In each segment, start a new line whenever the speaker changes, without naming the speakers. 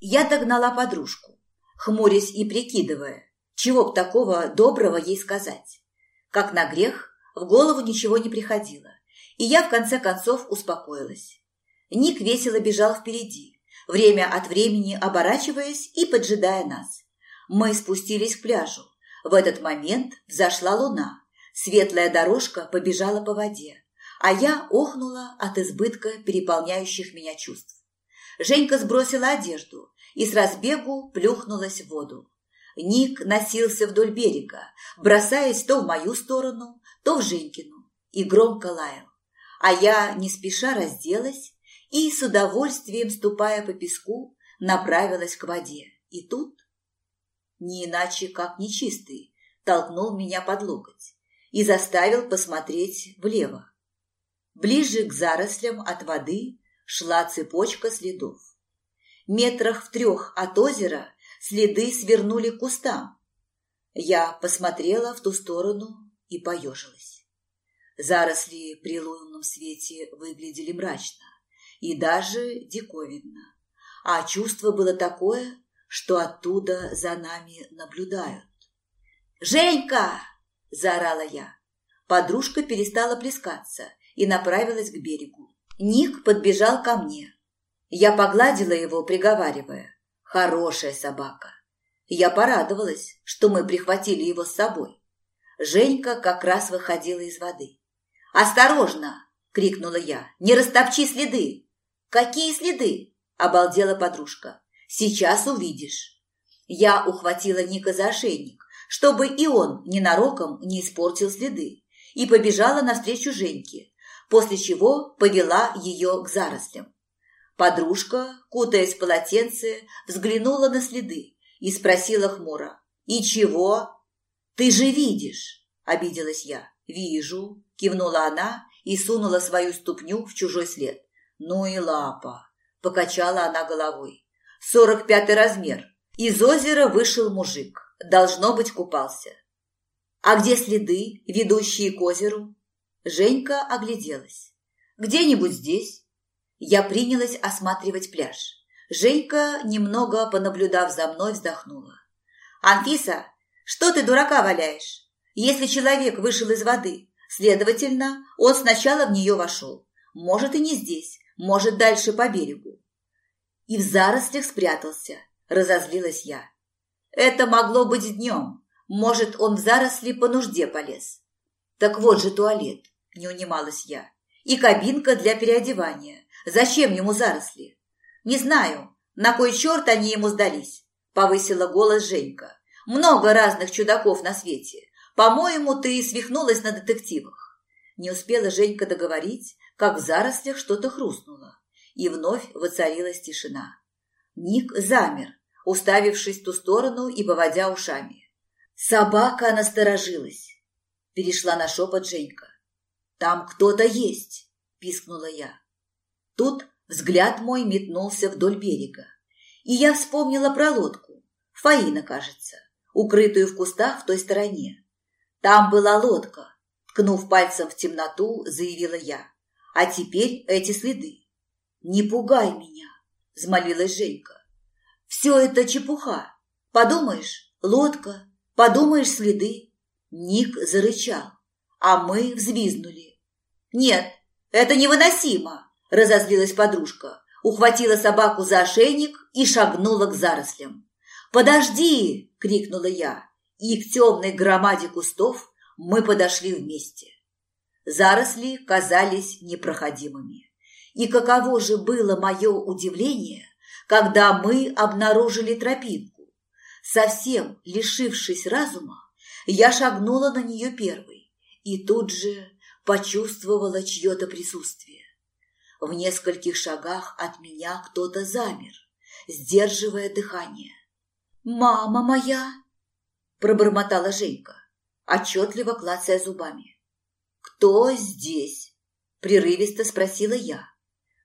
Я догнала подружку, хмурясь и прикидывая, чего б такого доброго ей сказать. Как на грех, в голову ничего не приходило, и я в конце концов успокоилась. Ник весело бежал впереди, время от времени оборачиваясь и поджидая нас. Мы спустились к пляжу. В этот момент взошла луна. Светлая дорожка побежала по воде, а я охнула от избытка переполняющих меня чувств. Женька сбросила одежду и с разбегу плюхнулась в воду. Ник носился вдоль берега, бросаясь то в мою сторону, то в Женькину, и громко лаял. А я не спеша разделась и, с удовольствием ступая по песку, направилась к воде. И тут, не иначе как нечистый, толкнул меня под локоть и заставил посмотреть влево. Ближе к зарослям от воды шла цепочка следов. Метрах в трех от озера следы свернули к кустам. Я посмотрела в ту сторону и поежилась. Заросли при лунном свете выглядели мрачно и даже диковинно, а чувство было такое, что оттуда за нами наблюдают. «Женька!» – заорала я. Подружка перестала плескаться и направилась к берегу. Ник подбежал ко мне. Я погладила его, приговаривая. Хорошая собака. Я порадовалась, что мы прихватили его с собой. Женька как раз выходила из воды. «Осторожно!» – крикнула я. «Не растопчи следы!» «Какие следы?» – обалдела подружка. «Сейчас увидишь». Я ухватила Ника за ошейник, чтобы и он ненароком не испортил следы, и побежала навстречу Женьке, после чего повела ее к зарослям. Подружка, кутаясь в полотенце, взглянула на следы и спросила хмуро. «И чего?» «Ты же видишь!» – обиделась я. «Вижу», – кивнула она и сунула свою ступню в чужой след. «Ну и лапа!» – покачала она головой. «Сорок пятый размер. Из озера вышел мужик. Должно быть, купался». «А где следы, ведущие к озеру?» Женька огляделась. «Где-нибудь здесь». Я принялась осматривать пляж. Женька, немного понаблюдав за мной, вздохнула. «Анфиса, что ты дурака валяешь? Если человек вышел из воды, следовательно, он сначала в нее вошел. Может, и не здесь, может, дальше по берегу». И в зарослях спрятался, разозлилась я. «Это могло быть днем. Может, он в заросли по нужде полез». «Так вот же туалет», – не унималась я. «И кабинка для переодевания. Зачем ему заросли? Не знаю, на кой черт они ему сдались, повысила голос Женька. Много разных чудаков на свете. По-моему, ты свихнулась на детективах. Не успела Женька договорить, как в зарослях что-то хрустнуло, и вновь воцарилась тишина. Ник замер, уставившись в ту сторону и поводя ушами. Собака насторожилась. Перешла на шепот Женька. «Там кто-то есть!» – пискнула я. Тут взгляд мой метнулся вдоль берега, и я вспомнила про лодку, Фаина, кажется, укрытую в кустах в той стороне. Там была лодка, ткнув пальцем в темноту, заявила я. А теперь эти следы. Не пугай меня, взмолилась Женька. Все это чепуха. Подумаешь, лодка, подумаешь, следы. Ник зарычал, а мы взвизнули. Нет, это невыносимо, разозлилась подружка, ухватила собаку за ошейник и шагнула к зарослям. «Подожди!» – крикнула я, и к темной громаде кустов мы подошли вместе. Заросли казались непроходимыми. И каково же было мое удивление, когда мы обнаружили тропинку. Совсем лишившись разума, я шагнула на нее первой и тут же почувствовала чье-то присутствие. В нескольких шагах от меня кто-то замер, сдерживая дыхание. «Мама моя!» – пробормотала Женька, отчетливо клацая зубами. «Кто здесь?» – прерывисто спросила я.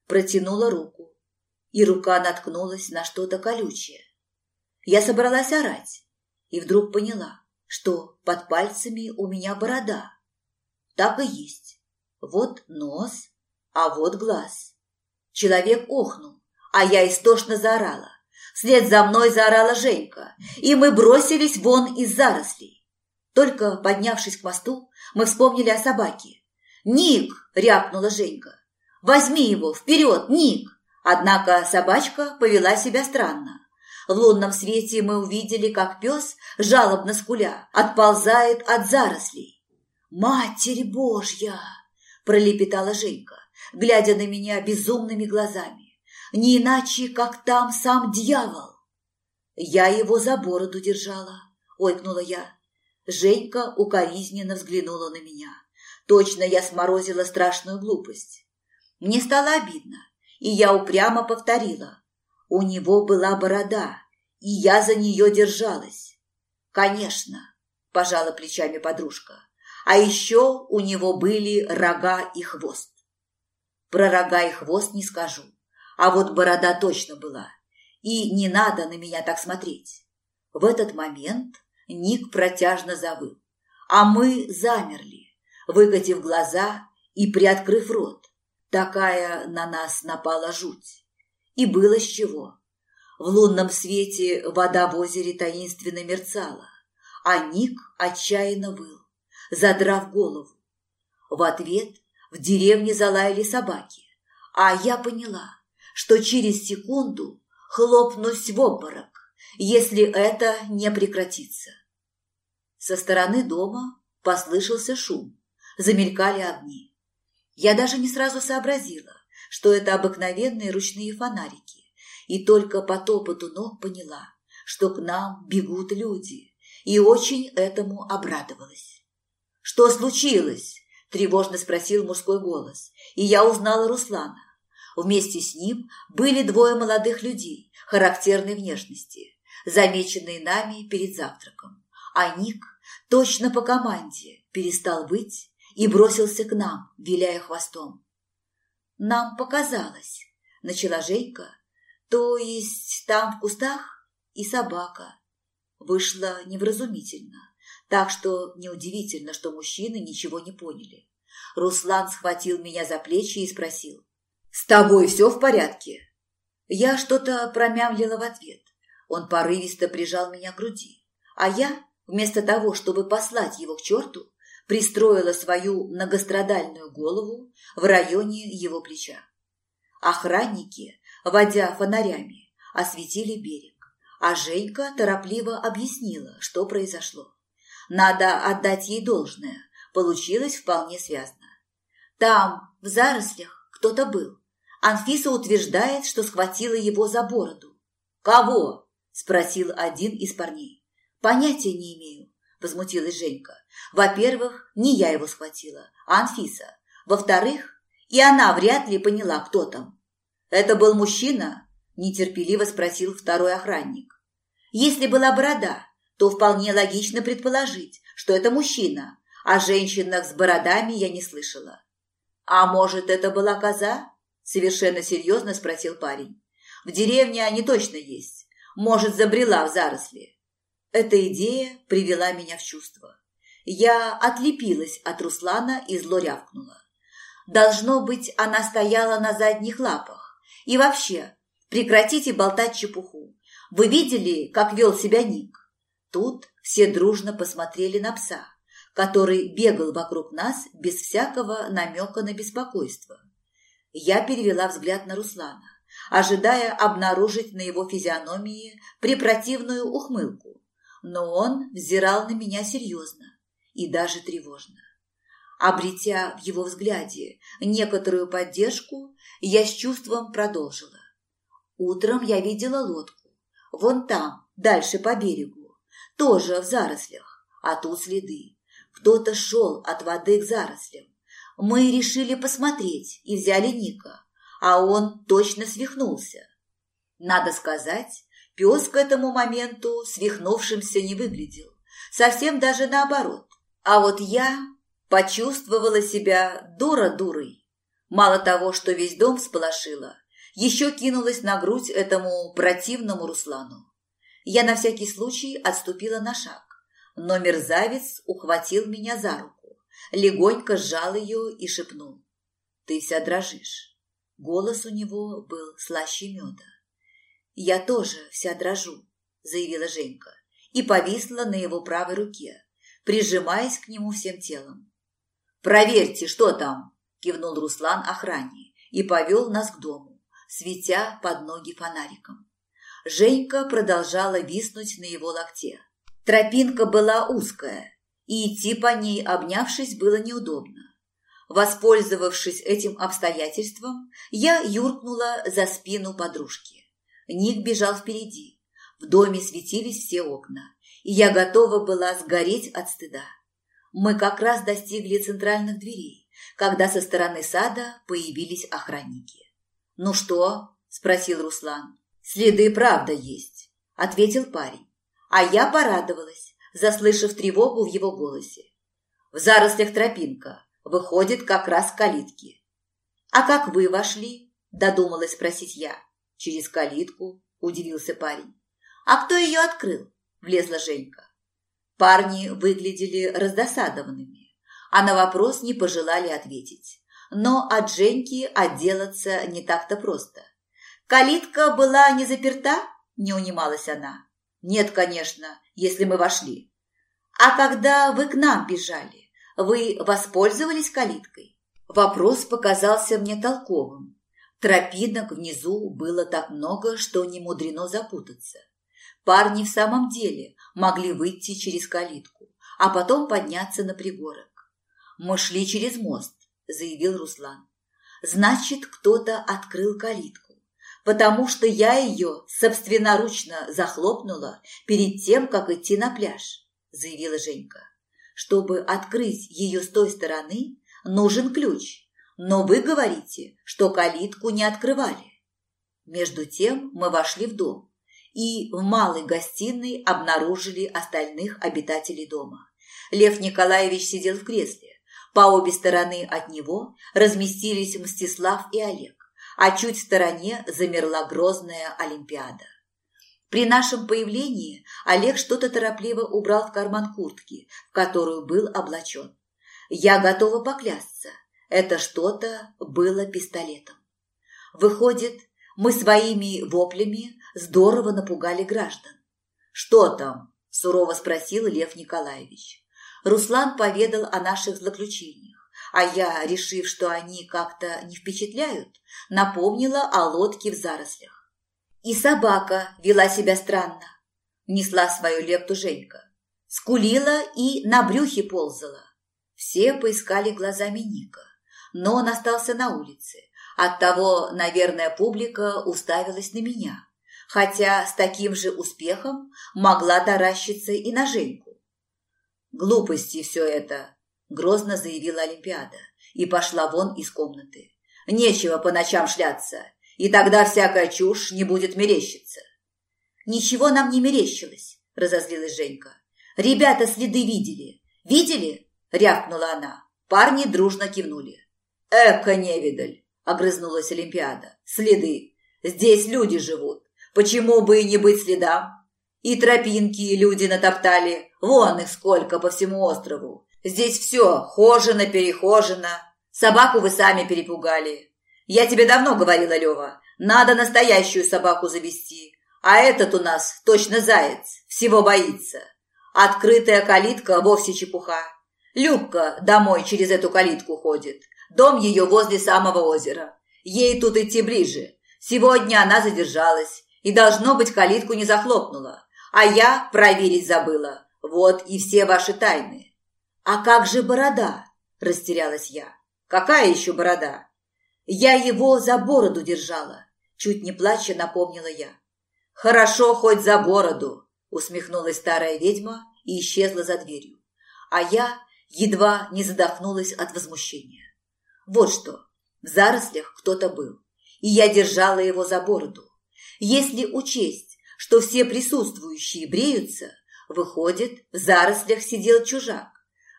Протянула руку, и рука наткнулась на что-то колючее. Я собралась орать, и вдруг поняла, что под пальцами у меня борода. Так и есть. Вот нос, а вот глаз. Человек охнул, а я истошно заорала. Вслед за мной заорала Женька, и мы бросились вон из зарослей. Только поднявшись к мосту, мы вспомнили о собаке. «Ник!» – рявкнула Женька. «Возьми его! Вперед, Ник!» Однако собачка повела себя странно. В лунном свете мы увидели, как пес, жалобно скуля, отползает от зарослей. «Матерь Божья!» – пролепетала Женька, глядя на меня безумными глазами. «Не иначе, как там сам дьявол!» «Я его за бороду держала», – ойкнула я. Женька укоризненно взглянула на меня. Точно я сморозила страшную глупость. Мне стало обидно, и я упрямо повторила. У него была борода, и я за нее держалась. Конечно, пожала плечами подружка. А еще у него были рога и хвост. Про рога и хвост не скажу, а вот борода точно была. И не надо на меня так смотреть. В этот момент Ник протяжно завыл, а мы замерли, выкатив глаза и приоткрыв рот. Такая на нас напала жуть. И было с чего. В лунном свете вода в озере таинственно мерцала, а Ник отчаянно выл, задрав голову. В ответ в деревне залаяли собаки, а я поняла, что через секунду хлопнусь в обморок, если это не прекратится. Со стороны дома послышался шум, замелькали огни. Я даже не сразу сообразила, что это обыкновенные ручные фонарики, и только по топоту ног поняла, что к нам бегут люди, и очень этому обрадовалась. «Что случилось?» – тревожно спросил мужской голос, и я узнала Руслана. Вместе с ним были двое молодых людей характерной внешности, замеченные нами перед завтраком. А Ник, точно по команде, перестал быть и бросился к нам, виляя хвостом. «Нам показалось», – начала Женька, – «то есть там в кустах и собака». Вышло невразумительно, так что неудивительно, что мужчины ничего не поняли. Руслан схватил меня за плечи и спросил. «С тобой все в порядке?» Я что-то промямлила в ответ. Он порывисто прижал меня к груди, а я, вместо того, чтобы послать его к черту, пристроила свою многострадальную голову в районе его плеча. Охранники, водя фонарями, осветили берег, а Женька торопливо объяснила, что произошло. Надо отдать ей должное, получилось вполне связно. Там, в зарослях, кто-то был. Анфиса утверждает, что схватила его за бороду. «Кого?» – спросил один из парней. «Понятия не имею возмутилась Женька. Во-первых, не я его схватила, а Анфиса. Во-вторых, и она вряд ли поняла, кто там. Это был мужчина? Нетерпеливо спросил второй охранник. Если была борода, то вполне логично предположить, что это мужчина. О женщинах с бородами я не слышала. А может, это была коза? Совершенно серьезно спросил парень. В деревне они точно есть. Может, забрела в заросли. Эта идея привела меня в чувство. Я отлепилась от Руслана и зло рявкнула. Должно быть, она стояла на задних лапах. И вообще, прекратите болтать чепуху. Вы видели, как вел себя Ник? Тут все дружно посмотрели на пса, который бегал вокруг нас без всякого намека на беспокойство. Я перевела взгляд на Руслана, ожидая обнаружить на его физиономии препротивную ухмылку но он взирал на меня серьезно и даже тревожно. Обретя в его взгляде некоторую поддержку, я с чувством продолжила. Утром я видела лодку. Вон там, дальше по берегу. Тоже в зарослях, а тут следы. Кто-то шел от воды к зарослям. Мы решили посмотреть и взяли Ника, а он точно свихнулся. Надо сказать, Пес к этому моменту свихнувшимся не выглядел. Совсем даже наоборот. А вот я почувствовала себя дура-дурой. Мало того, что весь дом всполошила, еще кинулась на грудь этому противному Руслану. Я на всякий случай отступила на шаг, но мерзавец ухватил меня за руку, легонько сжал ее и шепнул. «Ты вся дрожишь». Голос у него был слаще меда. Я тоже вся дрожу, заявила Женька и повисла на его правой руке, прижимаясь к нему всем телом. «Проверьте, что там!» – кивнул Руслан охране и повел нас к дому, светя под ноги фонариком. Женька продолжала виснуть на его локте. Тропинка была узкая, и идти по ней, обнявшись, было неудобно. Воспользовавшись этим обстоятельством, я юркнула за спину подружки. Ник бежал впереди. В доме светились все окна, и я готова была сгореть от стыда. Мы как раз достигли центральных дверей, когда со стороны сада появились охранники. «Ну что?» – спросил Руслан. «Следы правда есть», – ответил парень. А я порадовалась, заслышав тревогу в его голосе. В зарослях тропинка, выходит как раз к калитке. «А как вы вошли?» – додумалась спросить я. «Через калитку», – удивился парень. «А кто ее открыл?» – влезла Женька. Парни выглядели раздосадованными, а на вопрос не пожелали ответить. Но от Женьки отделаться не так-то просто. «Калитка была не заперта?» – не унималась она. «Нет, конечно, если мы вошли». «А когда вы к нам бежали, вы воспользовались калиткой?» Вопрос показался мне толковым. Тропинок внизу было так много, что не мудрено запутаться. Парни в самом деле могли выйти через калитку, а потом подняться на пригорок. «Мы шли через мост», – заявил Руслан. «Значит, кто-то открыл калитку, потому что я ее собственноручно захлопнула перед тем, как идти на пляж», – заявила Женька. «Чтобы открыть ее с той стороны, нужен ключ, но вы говорите, что калитку не открывали». Между тем мы вошли в дом и в малой гостиной обнаружили остальных обитателей дома. Лев Николаевич сидел в кресле. По обе стороны от него разместились Мстислав и Олег, а чуть в стороне замерла грозная Олимпиада. При нашем появлении Олег что-то торопливо убрал в карман куртки, в которую был облачен. Я готова поклясться, это что-то было пистолетом. Выходит, мы своими воплями здорово напугали граждан. «Что там?» – сурово спросил Лев Николаевич. Руслан поведал о наших злоключениях, а я, решив, что они как-то не впечатляют, напомнила о лодке в зарослях. И собака вела себя странно, несла свою лепту Женька. Скулила и на брюхе ползала. Все поискали глазами Ника, но он остался на улице, Оттого, наверное, публика уставилась на меня, хотя с таким же успехом могла таращиться и на Женьку. «Глупости все это», – грозно заявила Олимпиада и пошла вон из комнаты. «Нечего по ночам шляться, и тогда всякая чушь не будет мерещиться». «Ничего нам не мерещилось», – разозлилась Женька. «Ребята следы видели». «Видели?» – рявкнула она. Парни дружно кивнули. «Эка невидаль! – огрызнулась Олимпиада. «Следы. Здесь люди живут. Почему бы и не быть следам? И тропинки люди натоптали. Вон их сколько по всему острову. Здесь все хожено-перехожено. Собаку вы сами перепугали. Я тебе давно говорила, Лева, надо настоящую собаку завести. А этот у нас точно заяц, всего боится. Открытая калитка вовсе чепуха. Любка домой через эту калитку ходит. Дом ее возле самого озера. Ей тут идти ближе. Сегодня она задержалась и, должно быть, калитку не захлопнула. А я проверить забыла. Вот и все ваши тайны. А как же борода? Растерялась я. Какая еще борода? Я его за бороду держала. Чуть не плача напомнила я. Хорошо хоть за бороду, усмехнулась старая ведьма и исчезла за дверью. А я едва не задохнулась от возмущения. Вот что, в зарослях кто-то был, и я держала его за бороду. Если учесть, что все присутствующие бреются, выходит, в зарослях сидел чужак.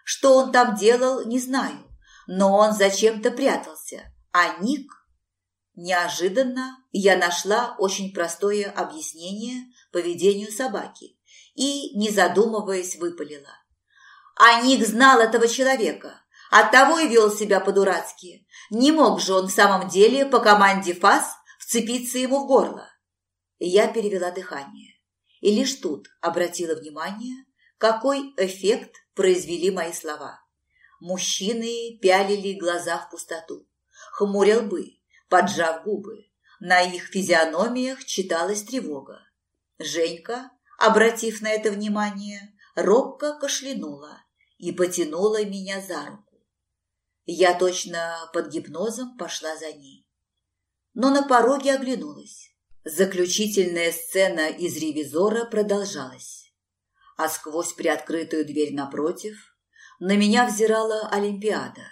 Что он там делал, не знаю, но он зачем-то прятался. А Ник... Неожиданно я нашла очень простое объяснение поведению собаки и, не задумываясь, выпалила. А Ник знал этого человека. Оттого и вел себя по-дурацки. Не мог же он в самом деле по команде ФАС вцепиться ему в горло. Я перевела дыхание. И лишь тут обратила внимание, какой эффект произвели мои слова. Мужчины пялили глаза в пустоту, хмурил бы, поджав губы. На их физиономиях читалась тревога. Женька, обратив на это внимание, робко кашлянула и потянула меня за руку. Я точно под гипнозом пошла за ней. Но на пороге оглянулась. Заключительная сцена из «Ревизора» продолжалась. А сквозь приоткрытую дверь напротив на меня взирала Олимпиада,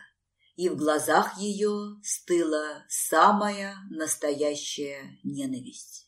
и в глазах ее стыла самая настоящая ненависть.